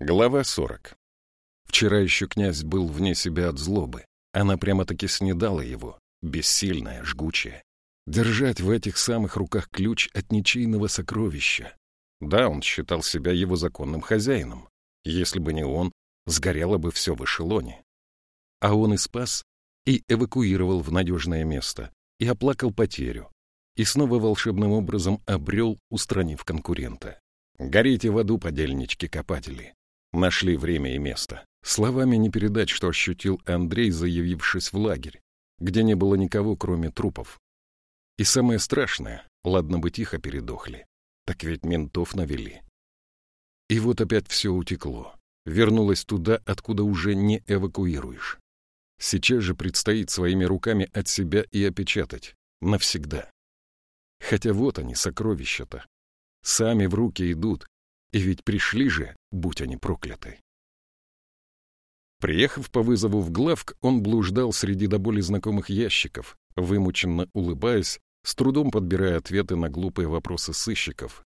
Глава 40. Вчера еще князь был вне себя от злобы. Она прямо-таки снедала его, бессильная, жгучая. Держать в этих самых руках ключ от ничейного сокровища. Да, он считал себя его законным хозяином. Если бы не он, сгорело бы все в эшелоне. А он и спас, и эвакуировал в надежное место, и оплакал потерю, и снова волшебным образом обрел, устранив конкурента. Горите в аду, подельнички-копатели. Нашли время и место. Словами не передать, что ощутил Андрей, заявившись в лагерь, где не было никого, кроме трупов. И самое страшное, ладно бы тихо передохли, так ведь ментов навели. И вот опять все утекло, вернулось туда, откуда уже не эвакуируешь. Сейчас же предстоит своими руками от себя и опечатать. Навсегда. Хотя вот они, сокровища-то. Сами в руки идут, и ведь пришли же, будь они прокляты. Приехав по вызову в главк, он блуждал среди до боли знакомых ящиков, вымученно улыбаясь, с трудом подбирая ответы на глупые вопросы сыщиков.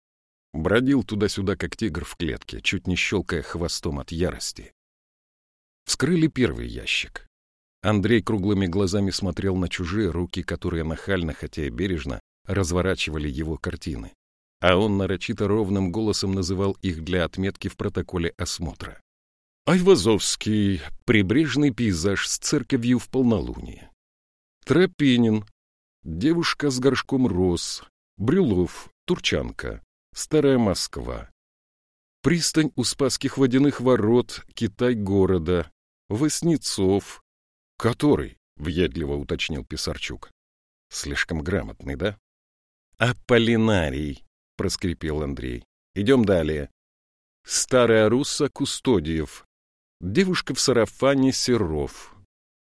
Бродил туда-сюда, как тигр в клетке, чуть не щелкая хвостом от ярости. Вскрыли первый ящик. Андрей круглыми глазами смотрел на чужие руки, которые нахально, хотя и бережно, разворачивали его картины а он нарочито ровным голосом называл их для отметки в протоколе осмотра. Айвазовский, прибрежный пейзаж с церковью в полнолуние. Тропинин, девушка с горшком роз, Брюлов, Турчанка, Старая Москва. Пристань у Спасских водяных ворот, Китай города, Воснецов. Который, въедливо уточнил Писарчук. Слишком грамотный, да? Аполлинарий, проскрипел Андрей. Идем далее. Старая русса Кустодиев. Девушка в сарафане Серов.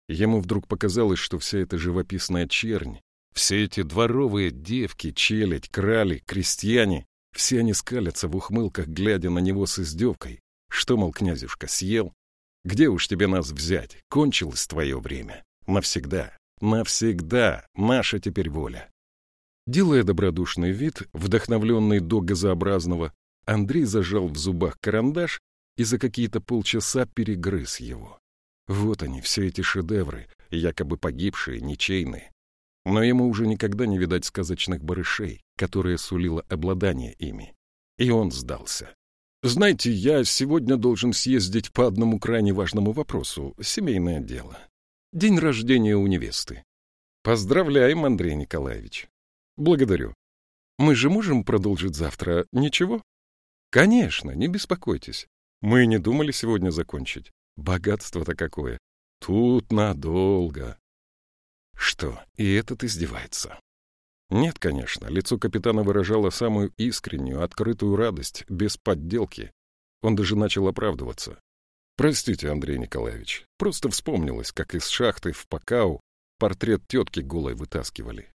Ему вдруг показалось, что вся эта живописная чернь, все эти дворовые девки, челядь, крали, крестьяне, все они скалятся в ухмылках, глядя на него с издевкой. Что, мол, князюшка, съел? Где уж тебе нас взять? Кончилось твое время. Навсегда. Навсегда. Наша теперь воля. Делая добродушный вид, вдохновленный до газообразного, Андрей зажал в зубах карандаш и за какие-то полчаса перегрыз его. Вот они, все эти шедевры, якобы погибшие, ничейные. Но ему уже никогда не видать сказочных барышей, которые сулило обладание ими. И он сдался. «Знаете, я сегодня должен съездить по одному крайне важному вопросу — семейное дело. День рождения у невесты. Поздравляем, Андрей Николаевич. Благодарю. Мы же можем продолжить завтра, ничего? Конечно, не беспокойтесь. Мы не думали сегодня закончить. Богатство-то какое. Тут надолго. Что, и этот издевается? Нет, конечно, лицо капитана выражало самую искреннюю, открытую радость, без подделки. Он даже начал оправдываться. Простите, Андрей Николаевич, просто вспомнилось, как из шахты в Пакау портрет тетки голой вытаскивали.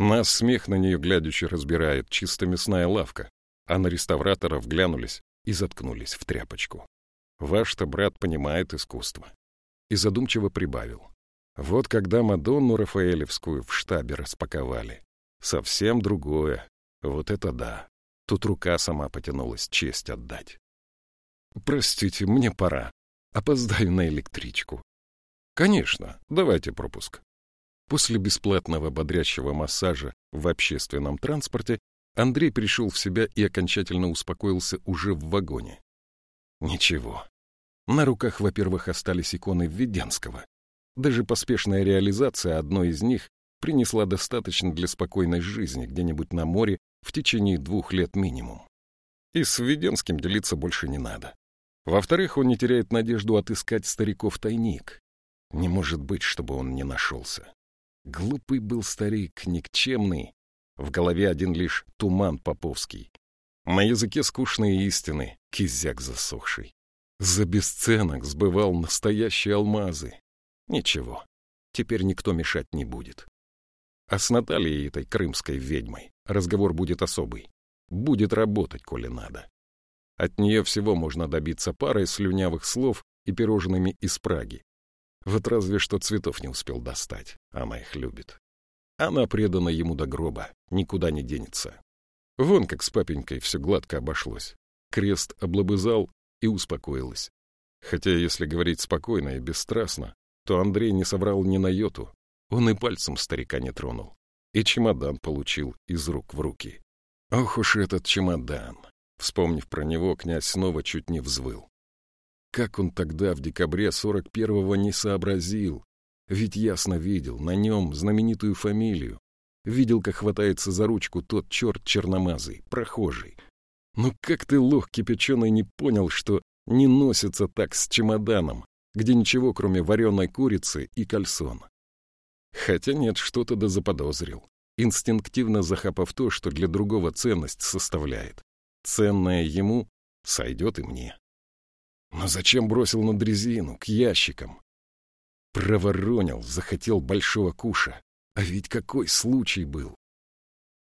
Нас смех на нее глядячи разбирает, чисто мясная лавка, а на реставраторов глянулись и заткнулись в тряпочку. Ваш-то брат понимает искусство. И задумчиво прибавил. Вот когда Мадонну Рафаэлевскую в штабе распаковали. Совсем другое. Вот это да. Тут рука сама потянулась честь отдать. Простите, мне пора. Опоздаю на электричку. Конечно, давайте пропуск. После бесплатного бодрящего массажа в общественном транспорте Андрей пришел в себя и окончательно успокоился уже в вагоне. Ничего. На руках, во-первых, остались иконы Введенского. Даже поспешная реализация одной из них принесла достаточно для спокойной жизни где-нибудь на море в течение двух лет минимум. И с Введенским делиться больше не надо. Во-вторых, он не теряет надежду отыскать стариков тайник. Не может быть, чтобы он не нашелся. Глупый был старик, никчемный. В голове один лишь туман поповский. На языке скучные истины, кизяк засохший. За бесценок сбывал настоящие алмазы. Ничего, теперь никто мешать не будет. А с Натальей этой крымской ведьмой разговор будет особый. Будет работать, коли надо. От нее всего можно добиться парой слюнявых слов и пирожными из Праги. Вот разве что цветов не успел достать. Она их любит. Она предана ему до гроба, никуда не денется. Вон как с папенькой все гладко обошлось. Крест облобызал, и успокоилась. Хотя, если говорить спокойно и бесстрастно, то Андрей не соврал ни на йоту. Он и пальцем старика не тронул. И чемодан получил из рук в руки. Ох уж этот чемодан! Вспомнив про него, князь снова чуть не взвыл. Как он тогда, в декабре 41-го, не сообразил? Ведь ясно видел на нем знаменитую фамилию. Видел, как хватается за ручку тот черт черномазый, прохожий. Но как ты, лох кипяченый, не понял, что не носится так с чемоданом, где ничего, кроме вареной курицы и кальсон? Хотя нет, что-то да заподозрил, инстинктивно захапав то, что для другого ценность составляет. Ценное ему сойдет и мне. Но зачем бросил на дрезину, к ящикам? Проворонил, захотел большого куша. А ведь какой случай был!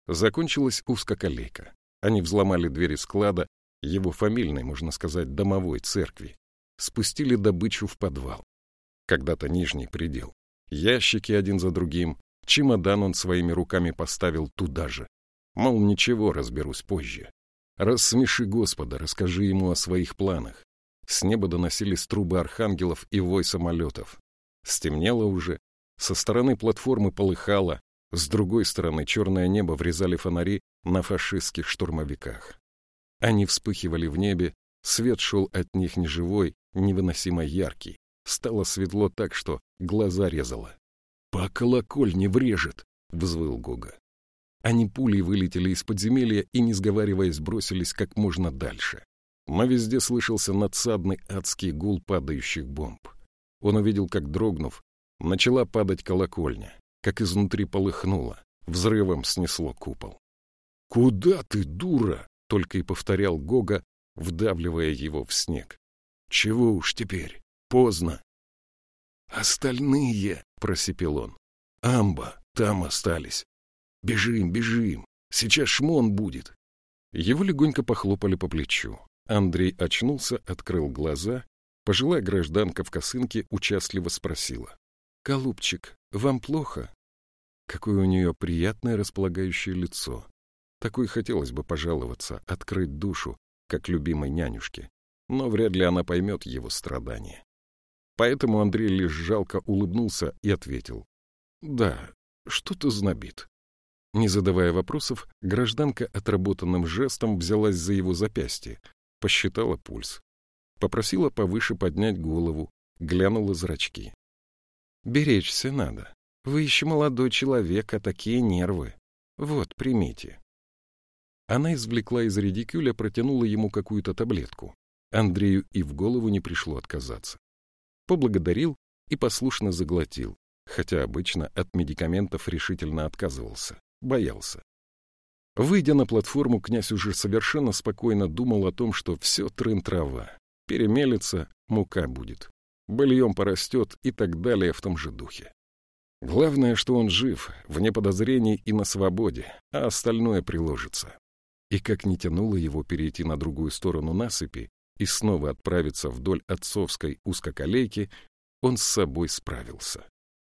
Закончилась узкоколейка. Они взломали двери склада, его фамильной, можно сказать, домовой церкви. Спустили добычу в подвал. Когда-то нижний предел. Ящики один за другим. Чемодан он своими руками поставил туда же. Мол, ничего, разберусь позже. Рассмеши Господа, расскажи ему о своих планах. С неба доносились трубы архангелов и вой самолетов. Стемнело уже, со стороны платформы полыхало, с другой стороны черное небо врезали фонари на фашистских штурмовиках. Они вспыхивали в небе, свет шел от них неживой, невыносимо яркий. Стало светло так, что глаза резало. «По колокольне врежет!» — взвыл Гога. Они пулей вылетели из подземелья и, не сговариваясь, бросились как можно дальше. Но везде слышался надсадный адский гул падающих бомб. Он увидел, как, дрогнув, начала падать колокольня, как изнутри полыхнуло, взрывом снесло купол. «Куда ты, дура?» — только и повторял Гога, вдавливая его в снег. «Чего уж теперь? Поздно». «Остальные!» — просипел он. «Амба, там остались. Бежим, бежим, сейчас шмон будет». Его легонько похлопали по плечу. Андрей очнулся, открыл глаза. Пожилая гражданка в косынке участливо спросила. — Голубчик, вам плохо? Какое у нее приятное располагающее лицо. Такой хотелось бы пожаловаться, открыть душу, как любимой нянюшке. Но вряд ли она поймет его страдания. Поэтому Андрей лишь жалко улыбнулся и ответил. — Да, что-то знобит. Не задавая вопросов, гражданка отработанным жестом взялась за его запястье, посчитала пульс. Попросила повыше поднять голову, глянула зрачки. «Беречься надо. Вы еще молодой человек, а такие нервы. Вот, примите». Она извлекла из редикюля, протянула ему какую-то таблетку. Андрею и в голову не пришло отказаться. Поблагодарил и послушно заглотил, хотя обычно от медикаментов решительно отказывался, боялся. Выйдя на платформу, князь уже совершенно спокойно думал о том, что все трын-трава. Перемелется, мука будет. Быльем порастет и так далее в том же духе. Главное, что он жив, вне подозрений и на свободе, а остальное приложится. И как не тянуло его перейти на другую сторону насыпи и снова отправиться вдоль отцовской узкоколейки, он с собой справился.